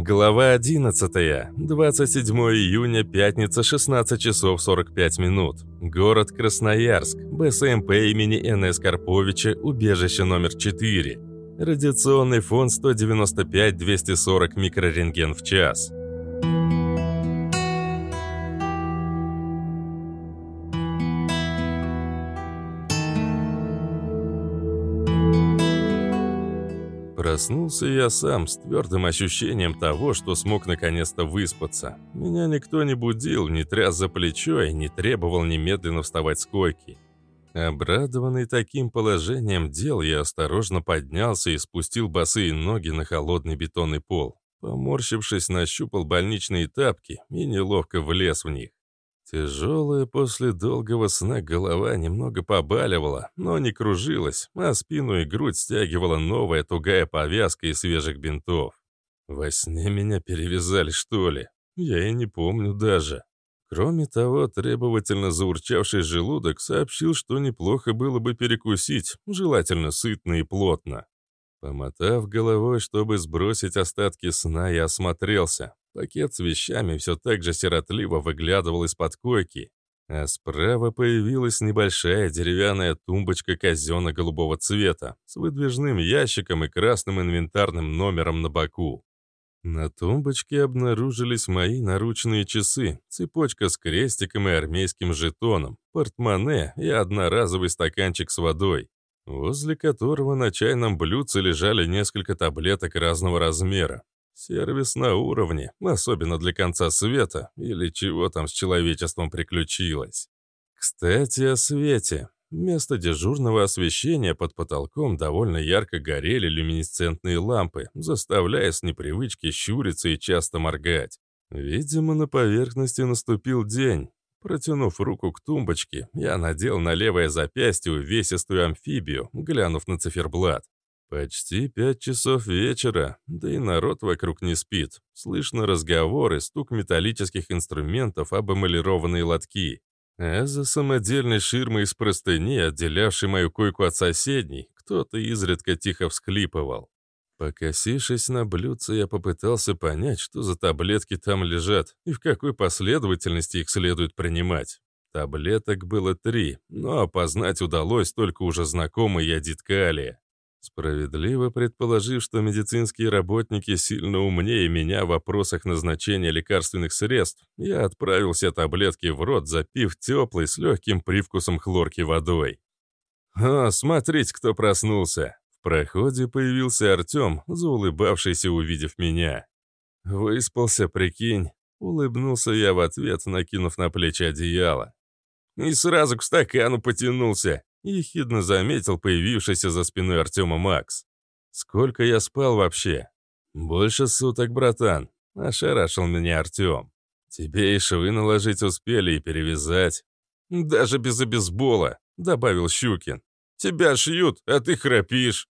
Глава 11. 27 июня, пятница, 16 часов 45 минут. Город Красноярск. БСМП имени Н.С. Карповича, убежище номер 4. Радиационный фон 195-240 микрорентген в час. Проснулся я сам с твердым ощущением того, что смог наконец-то выспаться. Меня никто не будил, не тряс за плечо и не требовал немедленно вставать с койки. Обрадованный таким положением дел, я осторожно поднялся и спустил босые ноги на холодный бетонный пол. Поморщившись, нащупал больничные тапки и неловко влез в них. Тяжелая после долгого сна голова немного побаливала, но не кружилась, а спину и грудь стягивала новая тугая повязка из свежих бинтов. Во сне меня перевязали, что ли? Я и не помню даже. Кроме того, требовательно заурчавший желудок сообщил, что неплохо было бы перекусить, желательно сытно и плотно. Помотав головой, чтобы сбросить остатки сна, я осмотрелся. Пакет с вещами все так же сиротливо выглядывал из-под койки, а справа появилась небольшая деревянная тумбочка казенно-голубого цвета с выдвижным ящиком и красным инвентарным номером на боку. На тумбочке обнаружились мои наручные часы, цепочка с крестиком и армейским жетоном, портмоне и одноразовый стаканчик с водой, возле которого на чайном блюдце лежали несколько таблеток разного размера. Сервис на уровне, особенно для конца света, или чего там с человечеством приключилось. Кстати, о свете. Вместо дежурного освещения под потолком довольно ярко горели люминесцентные лампы, заставляя с непривычки щуриться и часто моргать. Видимо, на поверхности наступил день. Протянув руку к тумбочке, я надел на левое запястье увесистую амфибию, глянув на циферблат. Почти пять часов вечера, да и народ вокруг не спит. Слышно разговоры, стук металлических инструментов об эмалированные лотки. А за самодельной ширмой из простыни, отделявшей мою койку от соседней, кто-то изредка тихо всклипывал. Покосившись на блюдце, я попытался понять, что за таблетки там лежат и в какой последовательности их следует принимать. Таблеток было три, но опознать удалось только уже знакомый ядит калия. Справедливо предположив, что медицинские работники сильно умнее меня в вопросах назначения лекарственных средств, я отправил все таблетки в рот, запив теплой с легким привкусом хлорки водой. «О, смотрите, кто проснулся!» В проходе появился Артем, заулыбавшийся, увидев меня. «Выспался, прикинь!» Улыбнулся я в ответ, накинув на плечи одеяло. «И сразу к стакану потянулся!» — ехидно заметил появившийся за спиной Артема Макс. «Сколько я спал вообще?» «Больше суток, братан», — ошарашил меня Артем. «Тебе и швы наложить успели и перевязать». «Даже без обезбола», — добавил Щукин. «Тебя шьют, а ты храпишь».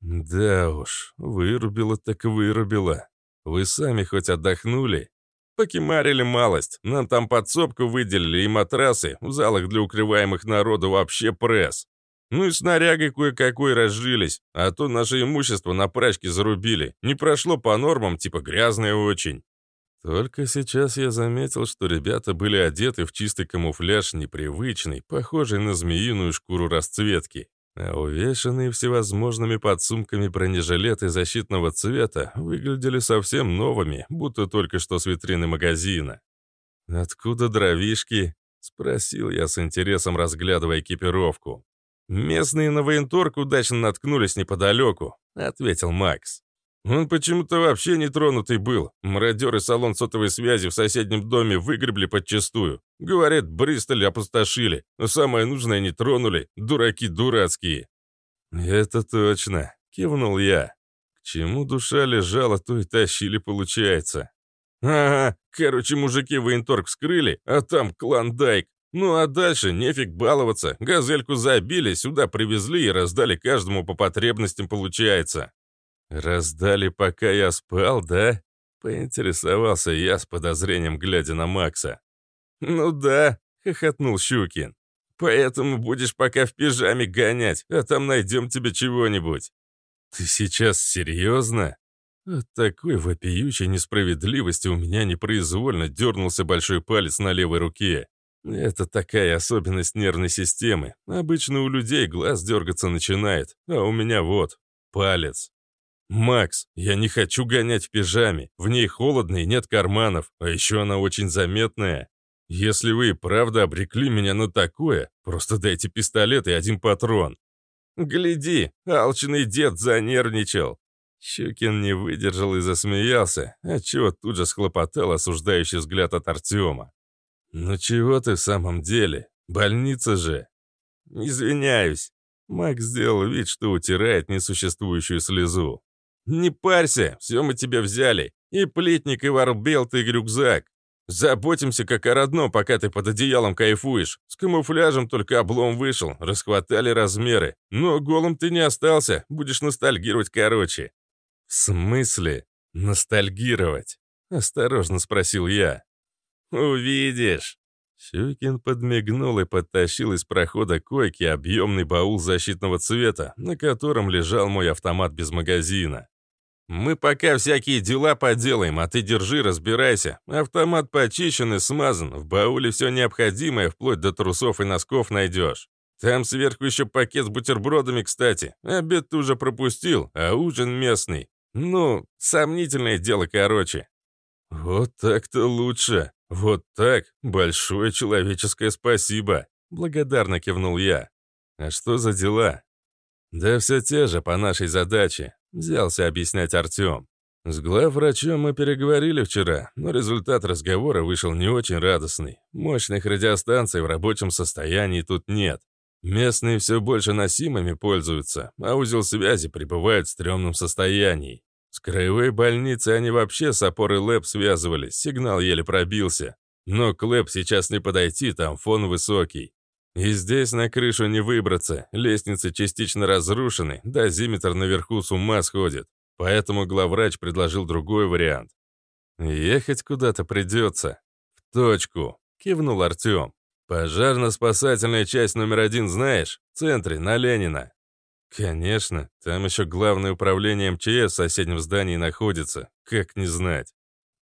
«Да уж, вырубило так вырубило. Вы сами хоть отдохнули?» Покемарили малость. Нам там подсобку выделили и матрасы. В залах для укрываемых народу вообще пресс. Ну и снарягой кое-какой разжились. А то наше имущество на прачке зарубили. Не прошло по нормам, типа грязное очень. Только сейчас я заметил, что ребята были одеты в чистый камуфляж непривычный, похожий на змеиную шкуру расцветки увешанные всевозможными подсумками бронежилеты защитного цвета выглядели совсем новыми, будто только что с витрины магазина. «Откуда дровишки?» — спросил я с интересом, разглядывая экипировку. «Местные на военторг удачно наткнулись неподалеку», — ответил Макс. Он почему-то вообще не тронутый был. Мародеры салон сотовой связи в соседнем доме выгребли подчистую. Говорят, Бристоль опустошили, но самое нужное не тронули. Дураки дурацкие. «Это точно», — кивнул я. «К чему душа лежала, то и тащили, получается». «Ага, короче, мужики военторг вскрыли, а там клондайк. Ну а дальше нефиг баловаться. Газельку забили, сюда привезли и раздали каждому по потребностям, получается». «Раздали, пока я спал, да?» — поинтересовался я с подозрением, глядя на Макса. «Ну да», — хохотнул Щукин. «Поэтому будешь пока в пижаме гонять, а там найдем тебе чего-нибудь». «Ты сейчас серьезно?» От такой вопиющей несправедливости у меня непроизвольно дернулся большой палец на левой руке. Это такая особенность нервной системы. Обычно у людей глаз дергаться начинает, а у меня вот, палец. «Макс, я не хочу гонять в пижаме. В ней холодно и нет карманов, а еще она очень заметная. Если вы и правда обрекли меня на такое, просто дайте пистолет и один патрон». «Гляди, алчный дед занервничал». Щукин не выдержал и засмеялся, отчего тут же схлопотал осуждающий взгляд от Артема. «Ну чего ты в самом деле? Больница же!» «Извиняюсь!» Макс сделал вид, что утирает несуществующую слезу. «Не парься, все мы тебя взяли. И плетник, и варбелт, и рюкзак. Заботимся как о родном, пока ты под одеялом кайфуешь. С камуфляжем только облом вышел, расхватали размеры. Но голым ты не остался, будешь ностальгировать короче». «В смысле ностальгировать?» — осторожно спросил я. «Увидишь». Щукин подмигнул и подтащил из прохода койки объемный баул защитного цвета, на котором лежал мой автомат без магазина. «Мы пока всякие дела поделаем, а ты держи, разбирайся. Автомат почищен и смазан, в бауле все необходимое, вплоть до трусов и носков найдешь. Там сверху еще пакет с бутербродами, кстати. Обед ты уже пропустил, а ужин местный. Ну, сомнительное дело, короче». «Вот так-то лучше. Вот так. Большое человеческое спасибо», — благодарно кивнул я. «А что за дела?» «Да все те же по нашей задаче. Взялся объяснять Артем. С главврачом мы переговорили вчера, но результат разговора вышел не очень радостный. Мощных радиостанций в рабочем состоянии тут нет. Местные все больше носимыми пользуются, а узел связи пребывает в стрёмном состоянии. С краевой больницей они вообще с опорой ЛЭП связывались, сигнал еле пробился. Но к ЛЭП сейчас не подойти, там фон высокий. И здесь на крышу не выбраться, лестницы частично разрушены, дозиметр наверху с ума сходит. Поэтому главврач предложил другой вариант. «Ехать куда-то придется». «В точку», — кивнул Артем. «Пожарно-спасательная часть номер один знаешь? В центре, на Ленина». «Конечно, там еще главное управление МЧС в соседнем здании находится. Как не знать?»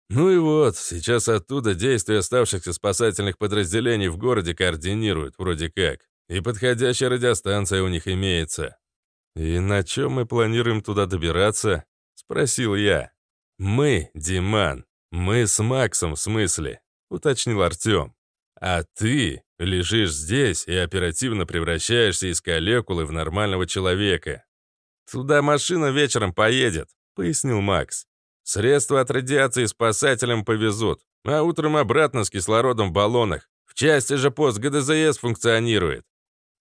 Ну и вот, сейчас оттуда действия оставшихся спасательных подразделений в городе координируют, вроде как. И подходящая радиостанция у них имеется. «И на чем мы планируем туда добираться?» — спросил я. «Мы, Диман. Мы с Максом, в смысле?» — уточнил Артем. «А ты лежишь здесь и оперативно превращаешься из калекулы в нормального человека». «Туда машина вечером поедет», — пояснил Макс. Средства от радиации спасателям повезут, а утром обратно с кислородом в баллонах. В части же пост ГДЗС функционирует.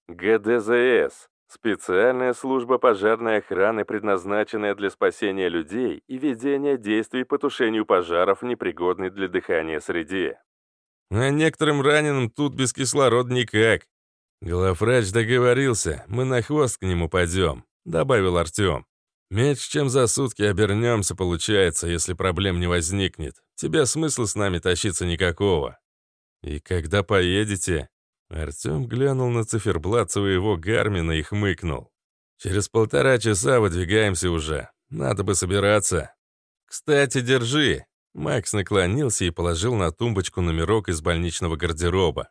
ГДЗС – специальная служба пожарной охраны, предназначенная для спасения людей и ведения действий по тушению пожаров в непригодной для дыхания среде. А некоторым раненым тут без кислорода никак. Главврач договорился, мы на хвост к нему пойдем, добавил Артем. Меньше чем за сутки обернемся, получается, если проблем не возникнет. Тебе смысла с нами тащиться никакого. И когда поедете? Артем глянул на циферблат своего Гармина и хмыкнул. Через полтора часа выдвигаемся уже. Надо бы собираться. Кстати, держи. Макс наклонился и положил на тумбочку номерок из больничного гардероба.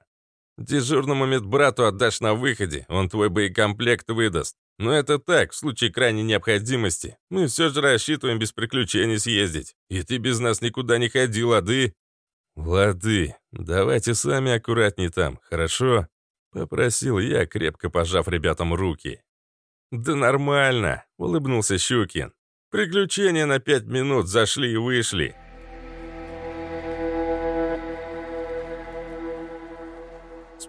Дежурному медбрату отдашь на выходе, он твой боекомплект выдаст. Но это так, в случае крайней необходимости. Мы все же рассчитываем без приключений съездить. И ты без нас никуда не ходи, лады?» «Лады. Давайте сами аккуратней там, хорошо?» Попросил я, крепко пожав ребятам руки. «Да нормально», — улыбнулся Щукин. «Приключения на пять минут зашли и вышли».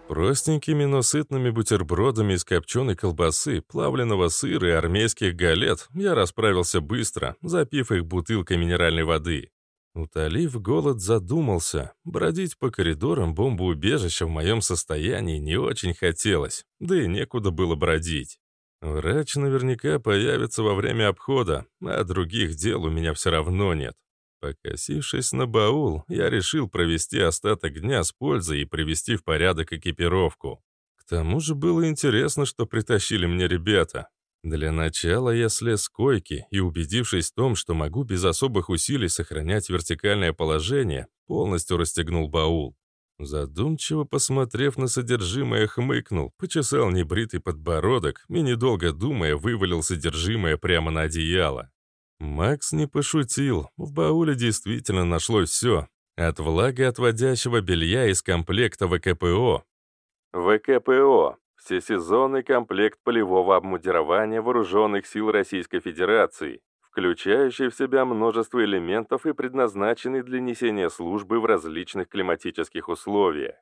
Простенькими, но сытными бутербродами из копченой колбасы, плавленного сыра и армейских галет я расправился быстро, запив их бутылкой минеральной воды. Утолив голод, задумался. Бродить по коридорам бомбоубежища в моем состоянии не очень хотелось, да и некуда было бродить. Врач наверняка появится во время обхода, а других дел у меня все равно нет. Покосившись на баул, я решил провести остаток дня с пользой и привести в порядок экипировку. К тому же было интересно, что притащили мне ребята. Для начала я слез с койки и, убедившись в том, что могу без особых усилий сохранять вертикальное положение, полностью расстегнул баул. Задумчиво посмотрев на содержимое, хмыкнул, почесал небритый подбородок и, недолго думая, вывалил содержимое прямо на одеяло. Макс не пошутил, в бауле действительно нашлось все. От влагоотводящего белья из комплекта ВКПО. ВКПО Всесезонный комплект полевого обмундирования Вооруженных сил Российской Федерации, включающий в себя множество элементов и предназначенный для несения службы в различных климатических условиях.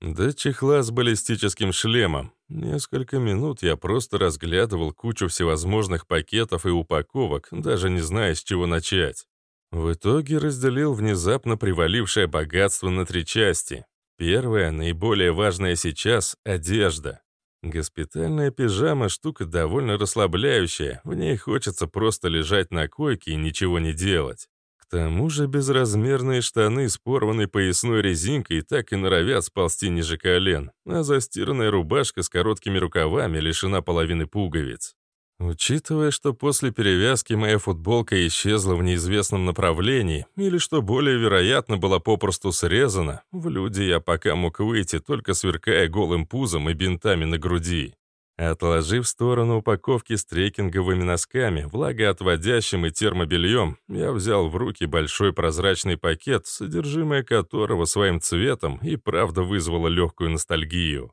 До чехла с баллистическим шлемом. Несколько минут я просто разглядывал кучу всевозможных пакетов и упаковок, даже не зная, с чего начать. В итоге разделил внезапно привалившее богатство на три части. Первое, наиболее важное сейчас — одежда. Госпитальная пижама — штука довольно расслабляющая, в ней хочется просто лежать на койке и ничего не делать. Тому же безразмерные штаны с порванной поясной резинкой так и норовят сползти ниже колен, а застиранная рубашка с короткими рукавами лишена половины пуговиц. Учитывая, что после перевязки моя футболка исчезла в неизвестном направлении, или, что более вероятно, была попросту срезана, в люди я пока мог выйти, только сверкая голым пузом и бинтами на груди. Отложив в сторону упаковки с трекинговыми носками, влагоотводящим и термобельем, я взял в руки большой прозрачный пакет, содержимое которого своим цветом и правда вызвало легкую ностальгию.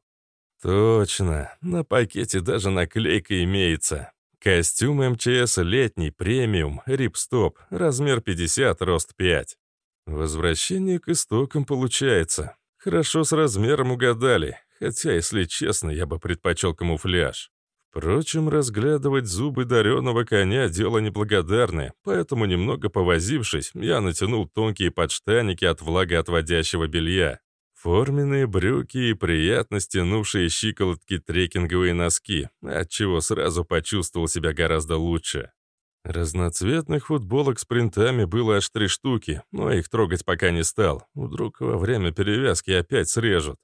Точно, на пакете даже наклейка имеется. Костюм МЧС летний, премиум, рипстоп, размер 50, рост 5. Возвращение к истокам получается. Хорошо с размером угадали, хотя, если честно, я бы предпочел камуфляж. Впрочем, разглядывать зубы дареного коня — дело неблагодарное, поэтому, немного повозившись, я натянул тонкие подштаники от влагоотводящего белья. Форменные брюки и приятно стянувшие щиколотки трекинговые носки, отчего сразу почувствовал себя гораздо лучше. Разноцветных футболок с принтами было аж три штуки, но их трогать пока не стал. Вдруг во время перевязки опять срежут.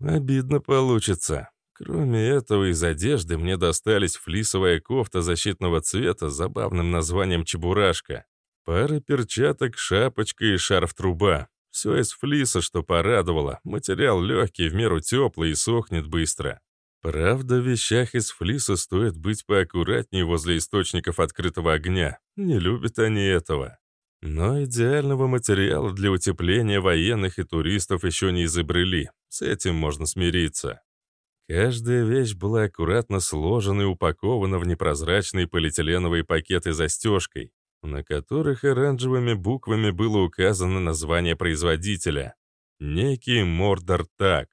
Обидно получится. Кроме этого, из одежды мне достались флисовая кофта защитного цвета с забавным названием «Чебурашка», пара перчаток, шапочка и шарф-труба. Все из флиса, что порадовало. Материал легкий, в меру теплый и сохнет быстро. Правда, в вещах из флиса стоит быть поаккуратнее возле источников открытого огня. Не любят они этого. Но идеального материала для утепления военных и туристов еще не изобрели. С этим можно смириться. Каждая вещь была аккуратно сложена и упакована в непрозрачные полиэтиленовые пакеты застежкой на которых оранжевыми буквами было указано название производителя. Некий Мордор Так.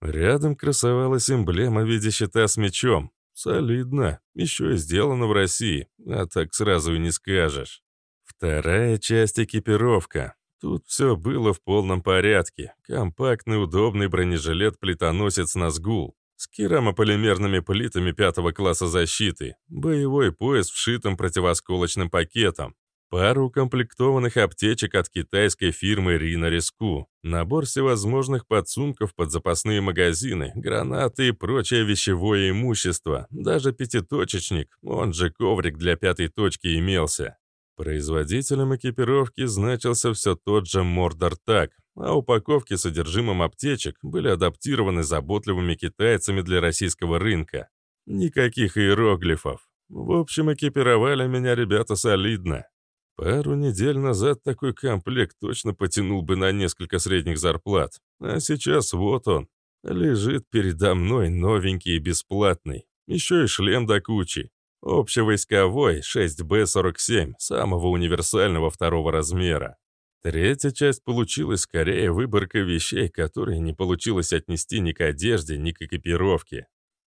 Рядом красовалась эмблема в виде щита с мечом. Солидно. Еще и сделано в России, а так сразу и не скажешь. Вторая часть — экипировка. Тут все было в полном порядке. Компактный, удобный бронежилет-плитоносец «Назгул» с керамополимерными плитами пятого класса защиты, боевой пояс вшитым противосколочным пакетом, пару укомплектованных аптечек от китайской фирмы Рина Риску, набор всевозможных подсумков под запасные магазины, гранаты и прочее вещевое имущество, даже пятиточечник, он же коврик для пятой точки имелся. Производителем экипировки значился все тот же Мордор Так, а упаковки с содержимым аптечек были адаптированы заботливыми китайцами для российского рынка. Никаких иероглифов. В общем, экипировали меня ребята солидно. Пару недель назад такой комплект точно потянул бы на несколько средних зарплат. А сейчас вот он. Лежит передо мной новенький и бесплатный. Еще и шлем до кучи. Общевойсковой 6Б-47, самого универсального второго размера. Третья часть получилась скорее выборкой вещей, которые не получилось отнести ни к одежде, ни к экипировке.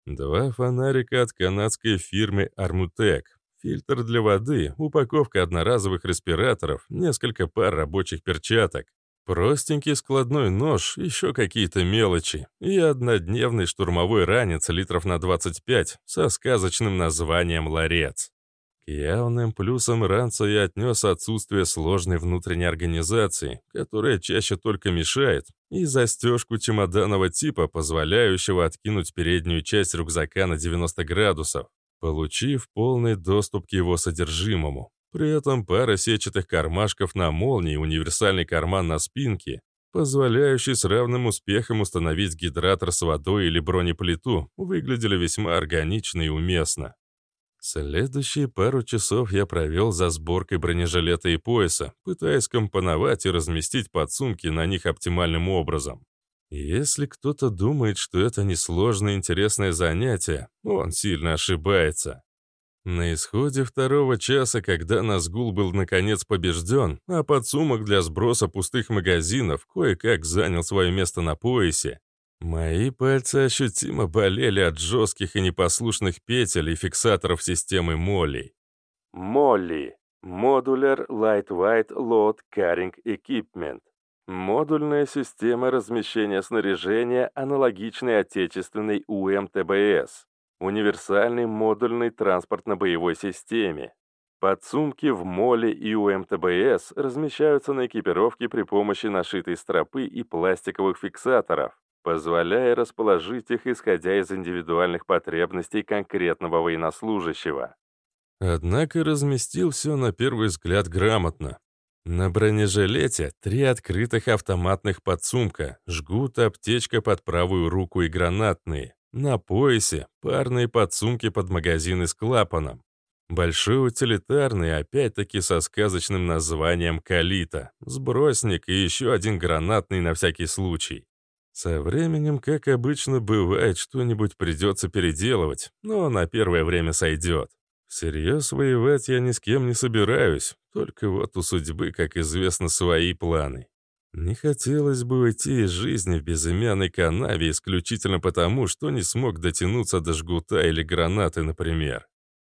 Два фонарика от канадской фирмы Армутек, фильтр для воды, упаковка одноразовых респираторов, несколько пар рабочих перчаток, простенький складной нож, еще какие-то мелочи и однодневный штурмовой ранец литров на 25 со сказочным названием «Ларец». Явным плюсом ранца я отнес отсутствие сложной внутренней организации, которая чаще только мешает, и застежку чемоданного типа, позволяющего откинуть переднюю часть рюкзака на 90 градусов. получив полный доступ к его содержимому. При этом пара сетчатых кармашков на молнии, универсальный карман на спинке, позволяющий с равным успехом установить гидратор с водой или бронеплиту, выглядели весьма органично и уместно. Следующие пару часов я провел за сборкой бронежилета и пояса, пытаясь компоновать и разместить подсумки на них оптимальным образом. Если кто-то думает, что это несложное интересное занятие, он сильно ошибается. На исходе второго часа, когда Назгул был наконец побежден, а подсумок для сброса пустых магазинов кое-как занял свое место на поясе, мои пальцы ощутимо болели от жестких и непослушных петель и фиксаторов системы Молли. Молли. Modular Lightweight Load Carrying Equipment. Модульная система размещения снаряжения, аналогичной отечественной УМТБС. Универсальный модульный транспортно-боевой системе. Подсумки в МОЛе и УМТБС размещаются на экипировке при помощи нашитой стропы и пластиковых фиксаторов, позволяя расположить их, исходя из индивидуальных потребностей конкретного военнослужащего. Однако разместил все на первый взгляд грамотно. На бронежилете три открытых автоматных подсумка, жгут, аптечка под правую руку и гранатные. На поясе парные подсумки под магазины с клапаном. Большой утилитарный, опять-таки со сказочным названием «Калита», сбросник и еще один гранатный на всякий случай. Со временем, как обычно бывает, что-нибудь придется переделывать, но на первое время сойдет. Всерьез воевать я ни с кем не собираюсь, только вот у судьбы, как известно, свои планы. Не хотелось бы уйти из жизни в безымянной канаве исключительно потому, что не смог дотянуться до жгута или гранаты, например.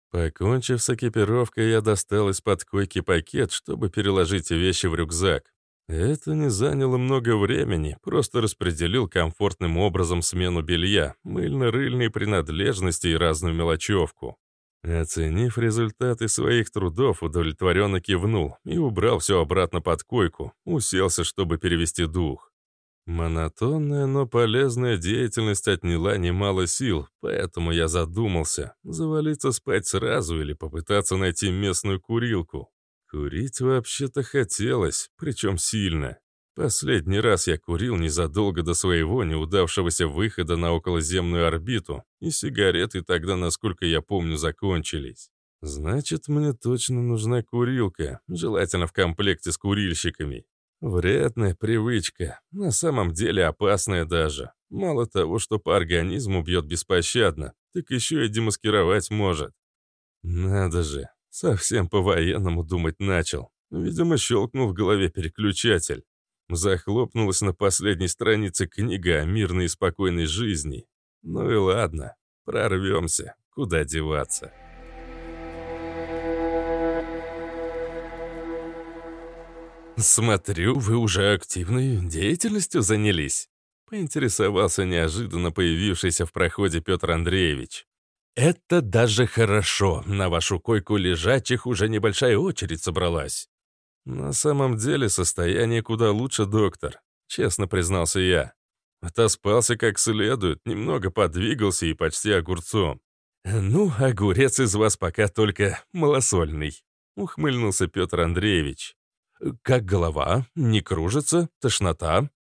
Покончив с экипировкой, я достал из-под койки пакет, чтобы переложить вещи в рюкзак. Это не заняло много времени, просто распределил комфортным образом смену белья, мыльно-рыльные принадлежности и разную мелочевку. Оценив результаты своих трудов, удовлетворенно кивнул и убрал все обратно под койку, уселся, чтобы перевести дух. Монотонная, но полезная деятельность отняла немало сил, поэтому я задумался, завалиться спать сразу или попытаться найти местную курилку. Курить вообще-то хотелось, причем сильно. Последний раз я курил незадолго до своего неудавшегося выхода на околоземную орбиту, и сигареты тогда, насколько я помню, закончились. Значит, мне точно нужна курилка, желательно в комплекте с курильщиками. Вредная привычка, на самом деле опасная даже. Мало того, что по организму бьет беспощадно, так еще и демаскировать может. Надо же, совсем по-военному думать начал. Видимо, щелкнул в голове переключатель. Захлопнулась на последней странице книга о мирной и спокойной жизни. Ну и ладно, прорвемся, куда деваться. «Смотрю, вы уже активной деятельностью занялись», — поинтересовался неожиданно появившийся в проходе Петр Андреевич. «Это даже хорошо. На вашу койку лежачих уже небольшая очередь собралась. «На самом деле состояние куда лучше, доктор», — честно признался я. Отоспался как следует, немного подвигался и почти огурцом. «Ну, огурец из вас пока только малосольный», — ухмыльнулся Петр Андреевич. «Как голова? Не кружится? Тошнота?»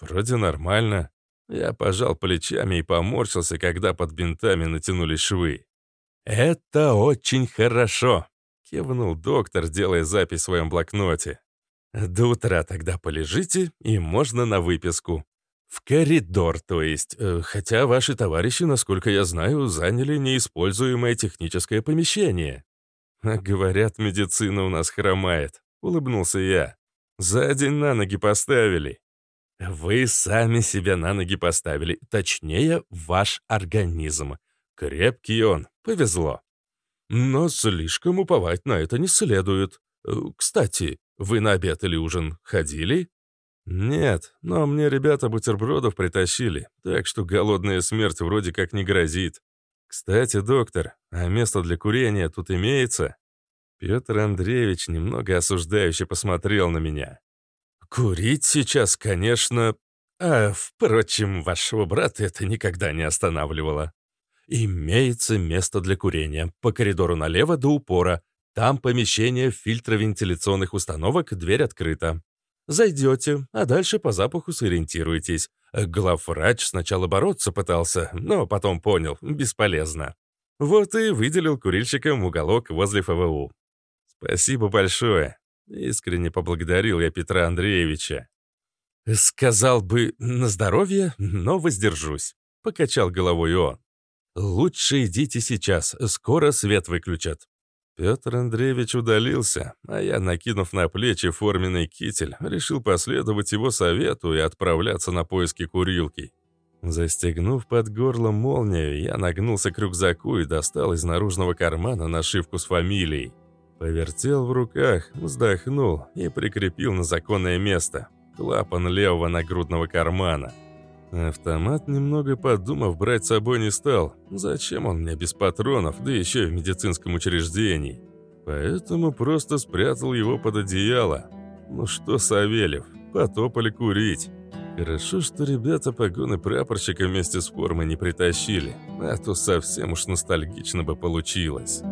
«Вроде нормально». Я пожал плечами и поморщился, когда под бинтами натянулись швы. «Это очень хорошо», Кивнул доктор, делая запись в своем блокноте. «До утра тогда полежите, и можно на выписку. В коридор, то есть. Э, хотя ваши товарищи, насколько я знаю, заняли неиспользуемое техническое помещение». «Говорят, медицина у нас хромает», — улыбнулся я. «За день на ноги поставили». «Вы сами себя на ноги поставили, точнее, ваш организм. Крепкий он, повезло. Но слишком уповать на это не следует. Э, кстати, вы на обед или ужин ходили? Нет, но мне ребята бутербродов притащили, так что голодная смерть вроде как не грозит. Кстати, доктор, а место для курения тут имеется? Петр Андреевич немного осуждающе посмотрел на меня. Курить сейчас, конечно... А, впрочем, вашего брата это никогда не останавливало. Имеется место для курения. По коридору налево до упора. Там помещение фильтровентиляционных установок, дверь открыта. Зайдете, а дальше по запаху сориентируетесь. Главврач сначала бороться пытался, но потом понял, бесполезно. Вот и выделил курильщикам уголок возле ФВУ. Спасибо большое. Искренне поблагодарил я Петра Андреевича. «Сказал бы на здоровье, но воздержусь», — покачал головой он. «Лучше идите сейчас, скоро свет выключат». Петр Андреевич удалился, а я, накинув на плечи форменный китель, решил последовать его совету и отправляться на поиски курилки. Застегнув под горло молнию, я нагнулся к рюкзаку и достал из наружного кармана нашивку с фамилией. Повертел в руках, вздохнул и прикрепил на законное место – клапан левого нагрудного кармана. Автомат, немного подумав, брать с собой не стал. Зачем он мне без патронов, да еще и в медицинском учреждении? Поэтому просто спрятал его под одеяло. Ну что, Савельев, потопали курить. Хорошо, что ребята погоны прапорщика вместе с формой не притащили, а то совсем уж ностальгично бы получилось.